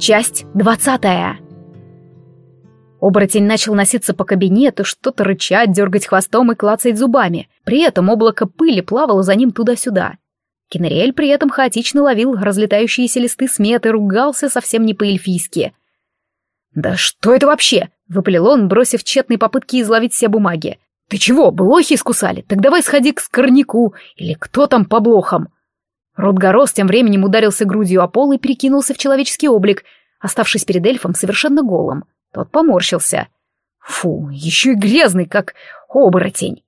Часть двадцатая. Оборотень начал носиться по кабинету, что-то рычать, дергать хвостом и клацать зубами. При этом облако пыли плавало за ним туда-сюда. Кенриэль при этом хаотично ловил разлетающиеся листы смет и ругался совсем не по-эльфийски. «Да что это вообще?» — выпалил он, бросив тщетные попытки изловить все бумаги. «Ты чего, блохи искусали? Так давай сходи к скорняку, или кто там по блохам?» Ротгорос тем временем ударился грудью о пол и перекинулся в человеческий облик, оставшись перед эльфом совершенно голым. Тот поморщился. Фу, еще и грязный, как оборотень.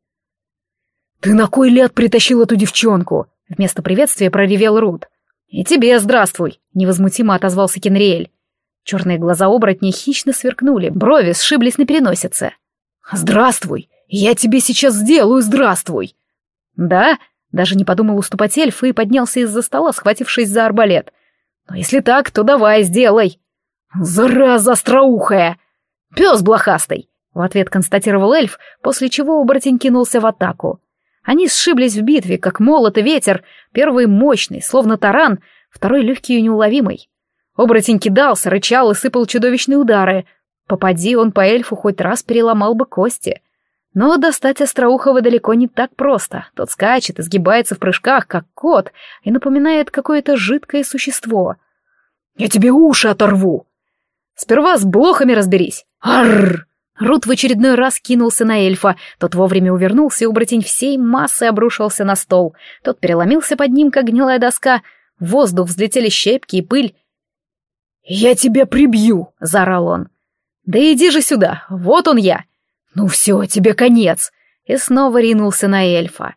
«Ты на кой ляд притащил эту девчонку?» Вместо приветствия проревел Рут. «И тебе здравствуй!» — невозмутимо отозвался Кенриэль. Черные глаза оборотня хищно сверкнули, брови сшиблись на переносице. «Здравствуй! Я тебе сейчас сделаю здравствуй!» «Да?» — даже не подумал уступать эльф и поднялся из-за стола, схватившись за арбалет. «Но если так, то давай, сделай!» «Зараза остроухая!» «Пес блохастый!» — в ответ констатировал эльф, после чего оборотень кинулся в атаку. Они сшиблись в битве, как молот и ветер, первый мощный, словно таран, второй легкий и неуловимый. Оборотень кидался, рычал и сыпал чудовищные удары. Попади он по эльфу, хоть раз переломал бы кости. Но достать Остроухова далеко не так просто. Тот скачет, изгибается в прыжках, как кот, и напоминает какое-то жидкое существо. «Я тебе уши оторву!» Сперва с блохами разберись. Арр! Рут в очередной раз кинулся на эльфа. Тот вовремя увернулся, и оборотень всей массой обрушился на стол. Тот переломился под ним, как гнилая доска. В воздух взлетели щепки и пыль. «Я тебя прибью!» — заорал он. «Да иди же сюда! Вот он я!» «Ну все, тебе конец!» И снова ринулся на эльфа.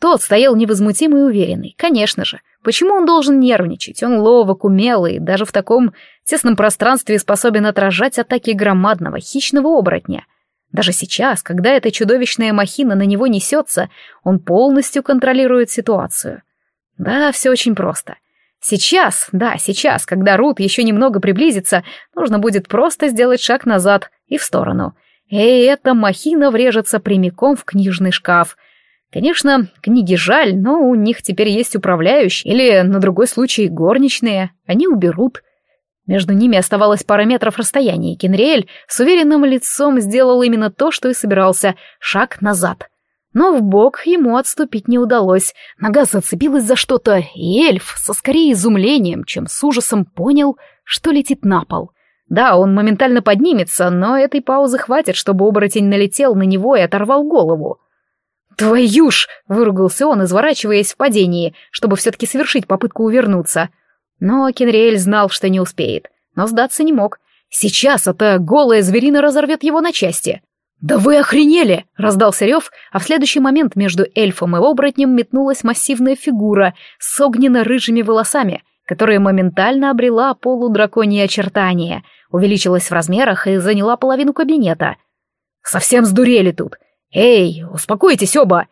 Тот стоял невозмутимый и уверенный. Конечно же, почему он должен нервничать? Он ловок, умелый, даже в таком тесном пространстве способен отражать атаки громадного, хищного оборотня. Даже сейчас, когда эта чудовищная махина на него несется, он полностью контролирует ситуацию. Да, все очень просто. Сейчас, да, сейчас, когда Рут еще немного приблизится, нужно будет просто сделать шаг назад и в сторону. И эта махина врежется прямиком в книжный шкаф — Конечно, книги жаль, но у них теперь есть управляющий или, на другой случай, горничные. Они уберут. Между ними оставалось пара метров расстояния, и Кенриэль с уверенным лицом сделал именно то, что и собирался — шаг назад. Но в бок ему отступить не удалось. Нога зацепилась за что-то, и эльф со скорее изумлением, чем с ужасом понял, что летит на пол. Да, он моментально поднимется, но этой паузы хватит, чтобы оборотень налетел на него и оторвал голову. «Твою ж!» — выругался он, изворачиваясь в падении, чтобы все-таки совершить попытку увернуться. Но Кенриэль знал, что не успеет, но сдаться не мог. Сейчас эта голая зверина разорвет его на части. «Да вы охренели!» — раздался рев, а в следующий момент между эльфом и оборотнем метнулась массивная фигура с огненно-рыжими волосами, которая моментально обрела полудраконье очертания, увеличилась в размерах и заняла половину кабинета. «Совсем сдурели тут!» «Эй, успокойтесь оба!»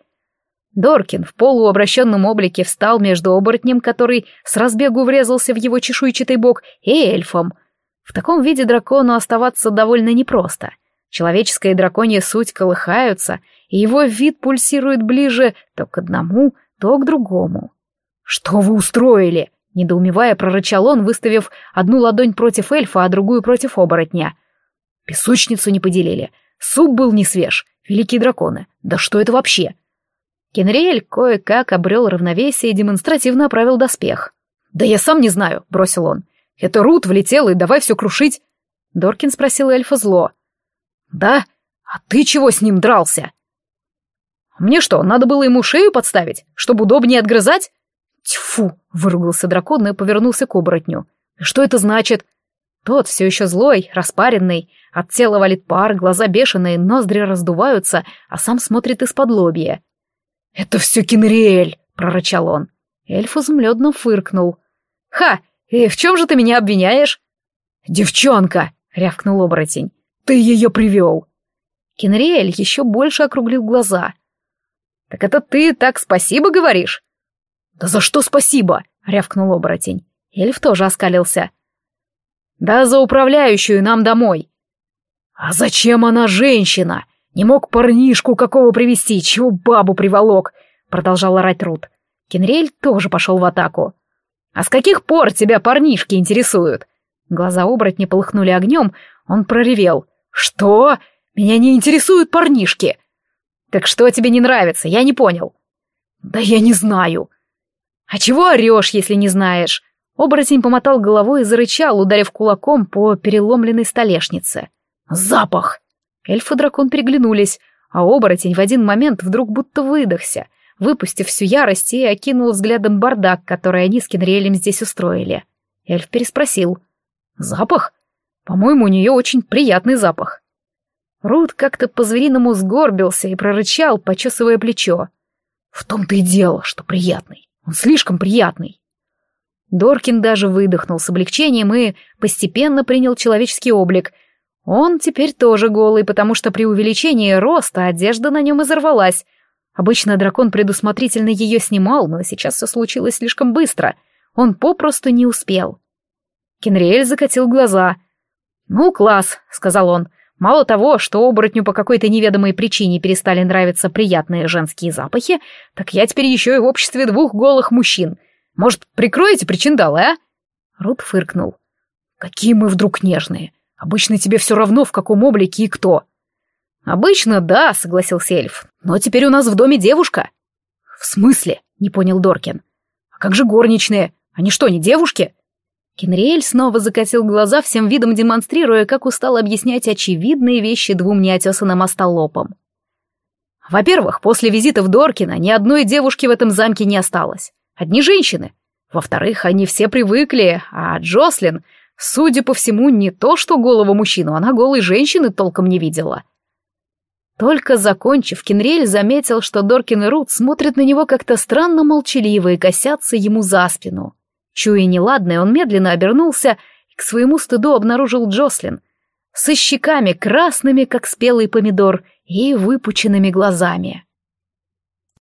Доркин в полуобращенном облике встал между оборотнем, который с разбегу врезался в его чешуйчатый бок, и эльфом. В таком виде дракону оставаться довольно непросто. Человеческая и драконья суть колыхаются, и его вид пульсирует ближе то к одному, то к другому. «Что вы устроили?» — недоумевая, прорычал он, выставив одну ладонь против эльфа, а другую против оборотня. Песочницу не поделили, суп был не свеж, Великие драконы, да что это вообще? Кенриэль кое-как обрел равновесие и демонстративно оправил доспех. «Да я сам не знаю», — бросил он. «Это Рут влетела, и давай все крушить». Доркин спросил эльфа зло. «Да? А ты чего с ним дрался?» «Мне что, надо было ему шею подставить, чтобы удобнее отгрызать?» «Тьфу!» — выругался дракон и повернулся к оборотню. «Что это значит?» Тот все еще злой, распаренный, от тела валит пар, глаза бешеные, ноздри раздуваются, а сам смотрит из-под лобья. «Это все Кенриэль!» — прорычал он. Эльф изумленно фыркнул. «Ха! И в чем же ты меня обвиняешь?» «Девчонка!» — рявкнул оборотень. «Ты ее привел!» Кенриэль еще больше округлил глаза. «Так это ты так спасибо говоришь?» «Да за что спасибо?» — рявкнул оборотень. Эльф тоже оскалился. «Да за управляющую нам домой!» «А зачем она женщина? Не мог парнишку какого привести, чего бабу приволок?» Продолжал орать Рут. Кенриэль тоже пошел в атаку. «А с каких пор тебя парнишки интересуют?» Глаза оборотня полыхнули огнем, он проревел. «Что? Меня не интересуют парнишки!» «Так что тебе не нравится? Я не понял». «Да я не знаю». «А чего орешь, если не знаешь?» Оборотень помотал головой и зарычал, ударив кулаком по переломленной столешнице. «Запах!» Эльф и дракон переглянулись, а оборотень в один момент вдруг будто выдохся, выпустив всю ярость и окинул взглядом бардак, который они с Кенриэлем здесь устроили. Эльф переспросил. «Запах? По-моему, у нее очень приятный запах». Рут как-то по-звериному сгорбился и прорычал, почесывая плечо. «В том-то и дело, что приятный. Он слишком приятный». Доркин даже выдохнул с облегчением и постепенно принял человеческий облик. Он теперь тоже голый, потому что при увеличении роста одежда на нем изорвалась. Обычно дракон предусмотрительно ее снимал, но сейчас все случилось слишком быстро. Он попросту не успел. Кенриэль закатил глаза. «Ну, класс», — сказал он. «Мало того, что оборотню по какой-то неведомой причине перестали нравиться приятные женские запахи, так я теперь еще и в обществе двух голых мужчин. Может, прикроете причиндалы, а?» Рут фыркнул. «Какие мы вдруг нежные. Обычно тебе все равно, в каком облике и кто». «Обычно, да», — согласился эльф. «Но теперь у нас в доме девушка». «В смысле?» — не понял Доркин. «А как же горничные? Они что, не девушки?» Кенриэль снова закатил глаза, всем видом демонстрируя, как устал объяснять очевидные вещи двум неотесанным остолопам. Во-первых, после визитов Доркина ни одной девушки в этом замке не осталось. Одни женщины. Во-вторых, они все привыкли, а Джослин, судя по всему, не то что голого мужчину, она голой женщины толком не видела. Только закончив, Кенриэль заметил, что Доркин и Рут смотрят на него как-то странно молчаливо и косятся ему за спину. Чуя неладное, он медленно обернулся и к своему стыду обнаружил Джослин со щеками красными, как спелый помидор, и выпученными глазами.